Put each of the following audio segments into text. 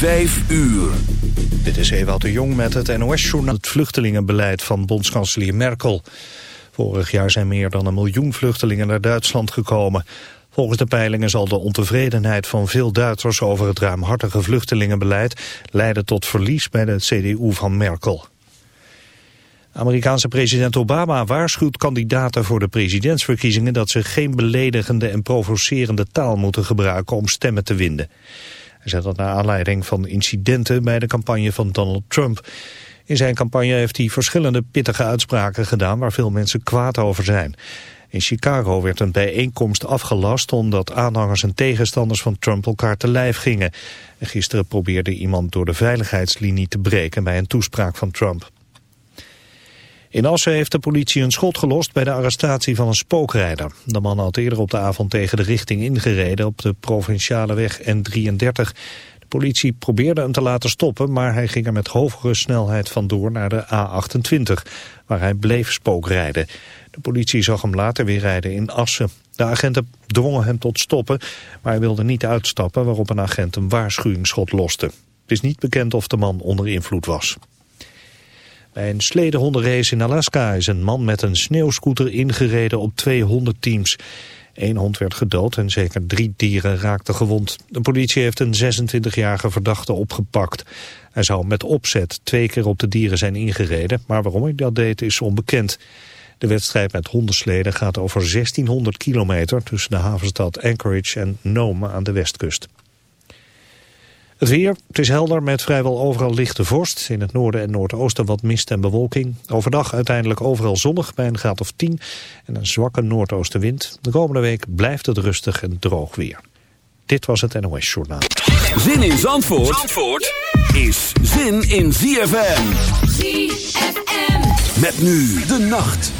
Vijf uur. Dit is Ewout de Jong met het NOS-journaal. Het vluchtelingenbeleid van bondskanselier Merkel. Vorig jaar zijn meer dan een miljoen vluchtelingen naar Duitsland gekomen. Volgens de peilingen zal de ontevredenheid van veel Duitsers over het ruimhartige vluchtelingenbeleid leiden tot verlies bij de CDU van Merkel. Amerikaanse president Obama waarschuwt kandidaten voor de presidentsverkiezingen dat ze geen beledigende en provocerende taal moeten gebruiken om stemmen te winnen. Hij zegt dat naar aanleiding van incidenten bij de campagne van Donald Trump. In zijn campagne heeft hij verschillende pittige uitspraken gedaan waar veel mensen kwaad over zijn. In Chicago werd een bijeenkomst afgelast omdat aanhangers en tegenstanders van Trump elkaar te lijf gingen. En gisteren probeerde iemand door de veiligheidslinie te breken bij een toespraak van Trump. In Assen heeft de politie een schot gelost bij de arrestatie van een spookrijder. De man had eerder op de avond tegen de richting ingereden op de provinciale weg N33. De politie probeerde hem te laten stoppen, maar hij ging er met hogere snelheid vandoor naar de A28, waar hij bleef spookrijden. De politie zag hem later weer rijden in Assen. De agenten dwongen hem tot stoppen, maar hij wilde niet uitstappen, waarop een agent een waarschuwingsschot loste. Het is niet bekend of de man onder invloed was. Bij een sledehondenrace in Alaska is een man met een sneeuwscooter ingereden op twee hondendteams. Eén hond werd gedood en zeker drie dieren raakten gewond. De politie heeft een 26-jarige verdachte opgepakt. Hij zou met opzet twee keer op de dieren zijn ingereden, maar waarom hij dat deed is onbekend. De wedstrijd met hondensleden gaat over 1600 kilometer tussen de havenstad Anchorage en Nome aan de westkust. Het weer, het is helder met vrijwel overal lichte vorst. In het noorden en noordoosten wat mist en bewolking. Overdag uiteindelijk overal zonnig bij een graad of 10 en een zwakke noordoostenwind. De komende week blijft het rustig en droog weer. Dit was het NOS Journaal. Zin in Zandvoort, Zandvoort is zin in ZFM. ZFM. Met nu de nacht.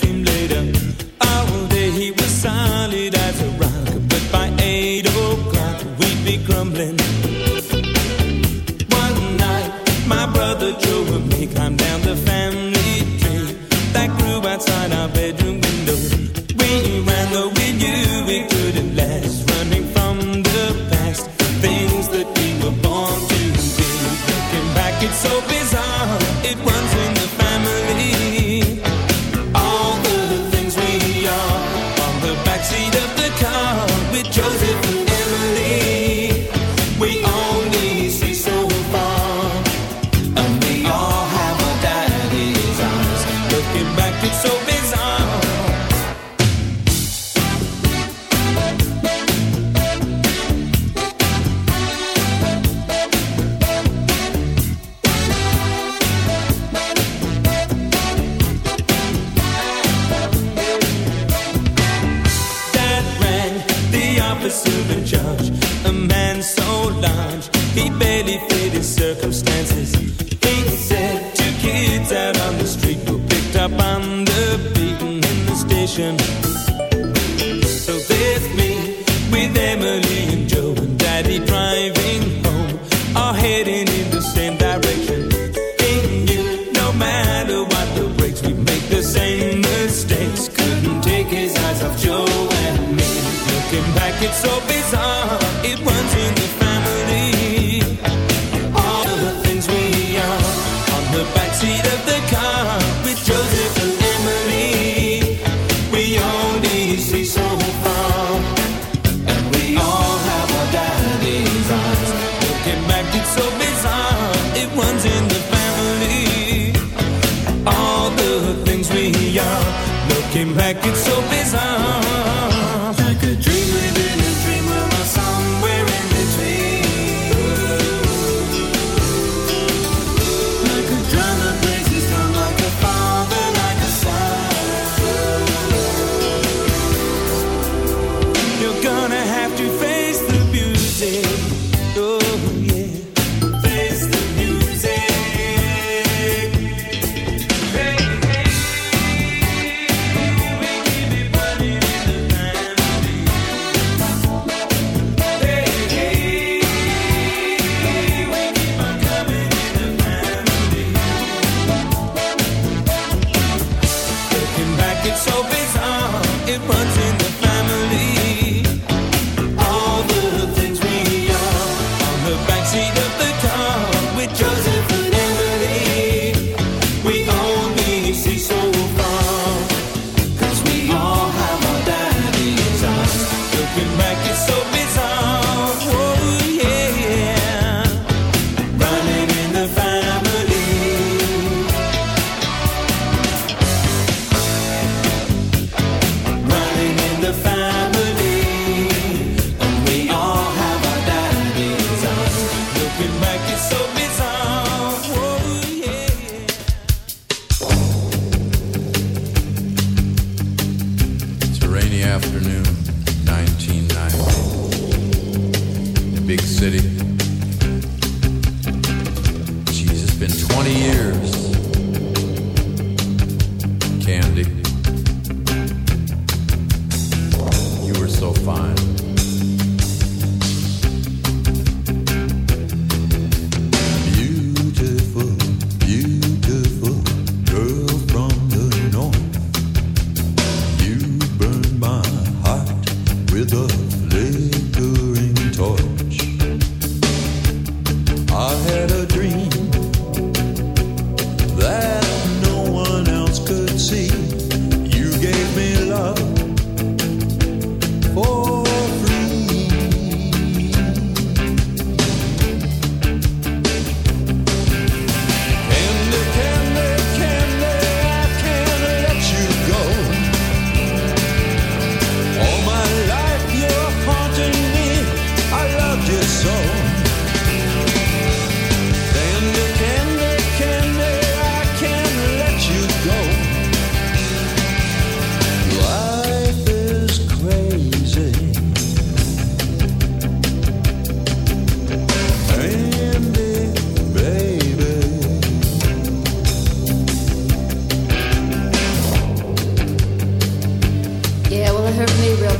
station. So there's me with Emily and Joe and Daddy driving home, all heading in the same direction. He knew no matter what the breaks, we make the same mistakes. Couldn't take his eyes off Joe and me. Looking back, it's so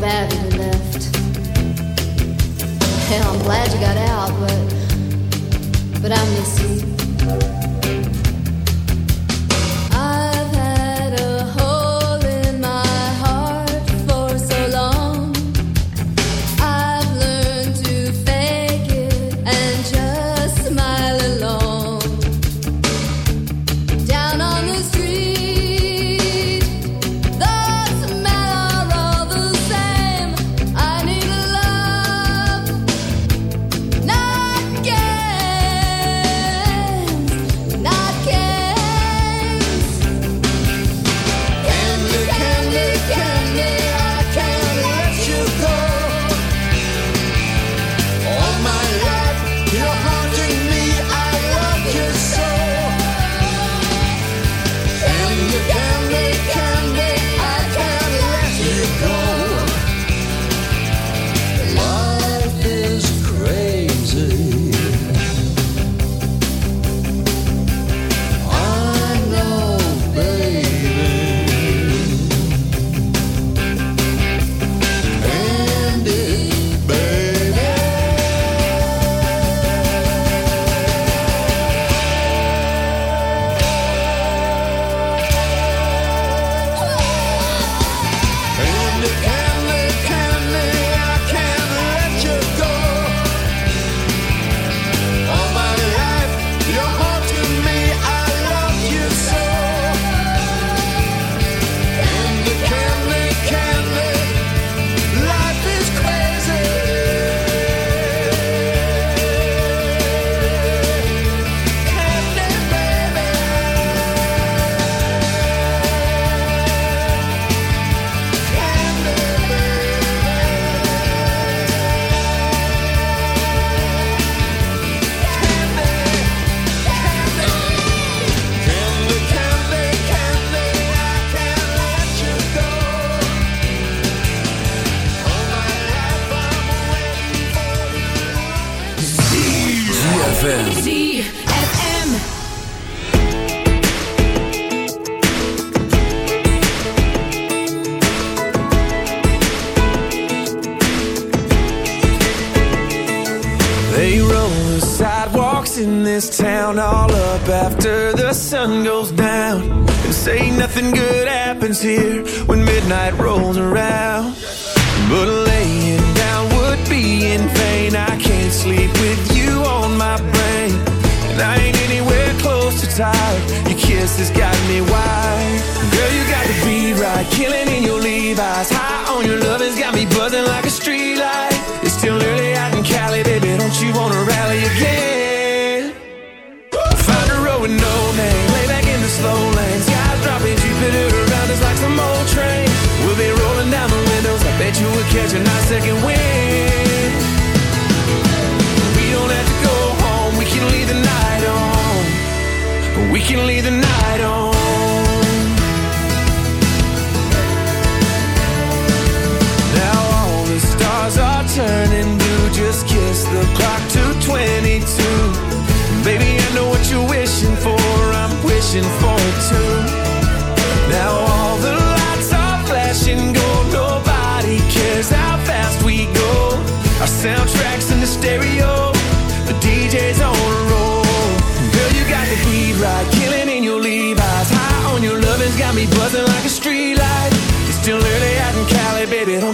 bad you left. Hell, I'm glad you got out, but but I miss you.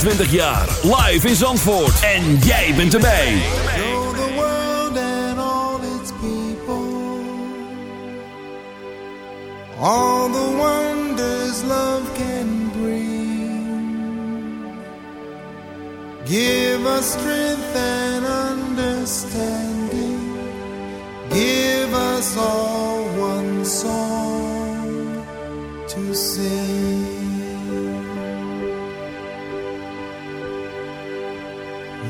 25 jaar. Live in Zandvoort. En jij bent erbij. Show the world and all its people all the wonders love can bring. Give us strength and understanding.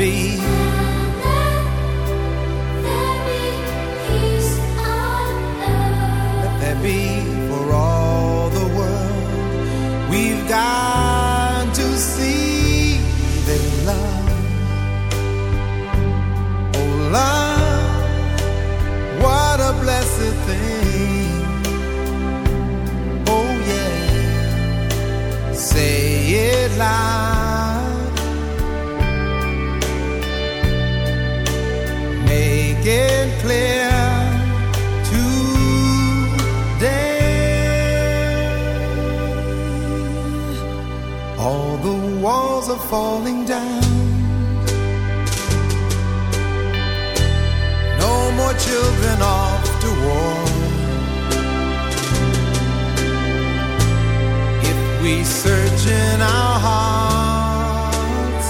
be walls are falling down. No more children off to war. If we search in our hearts,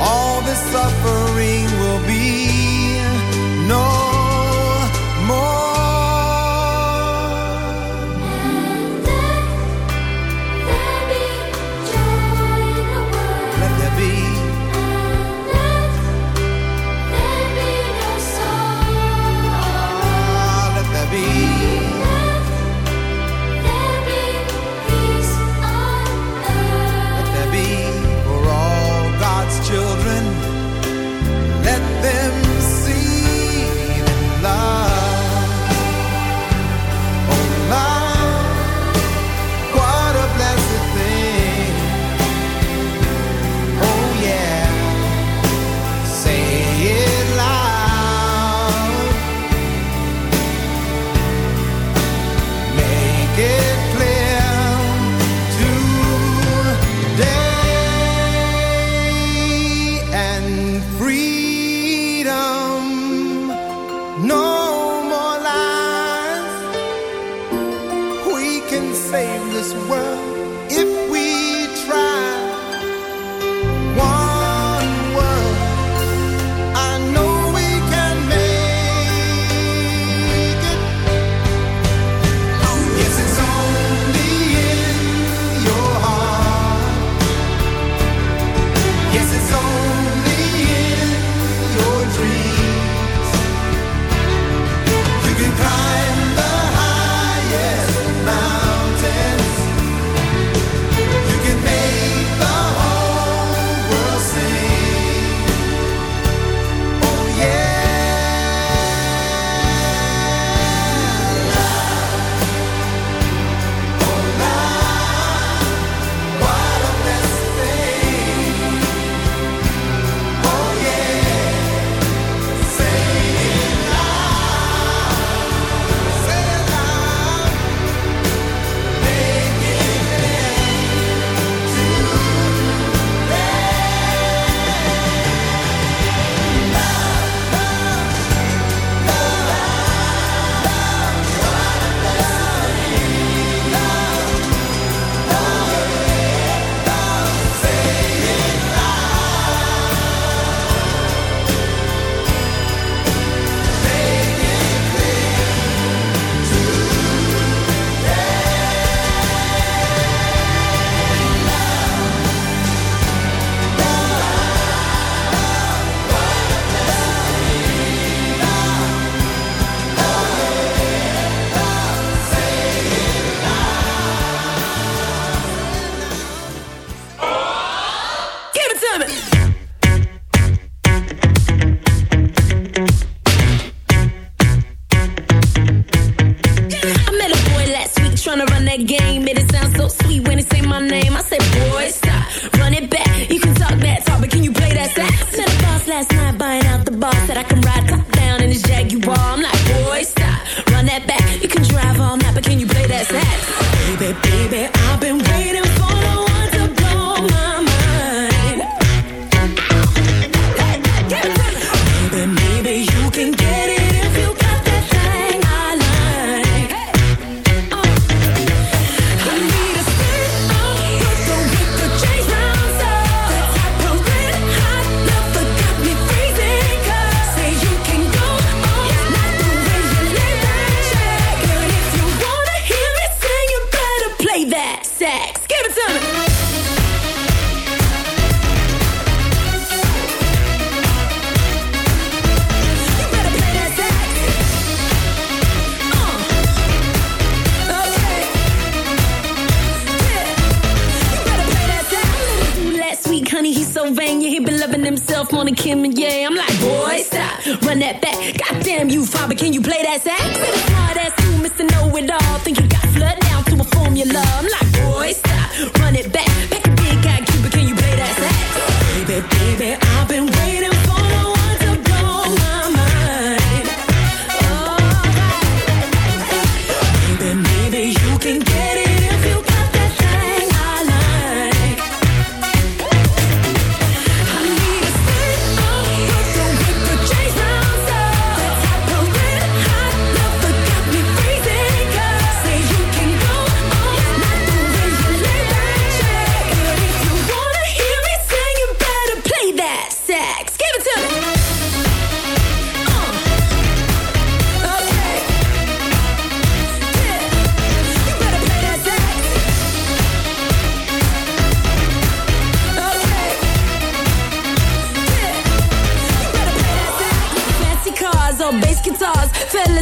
all this suffering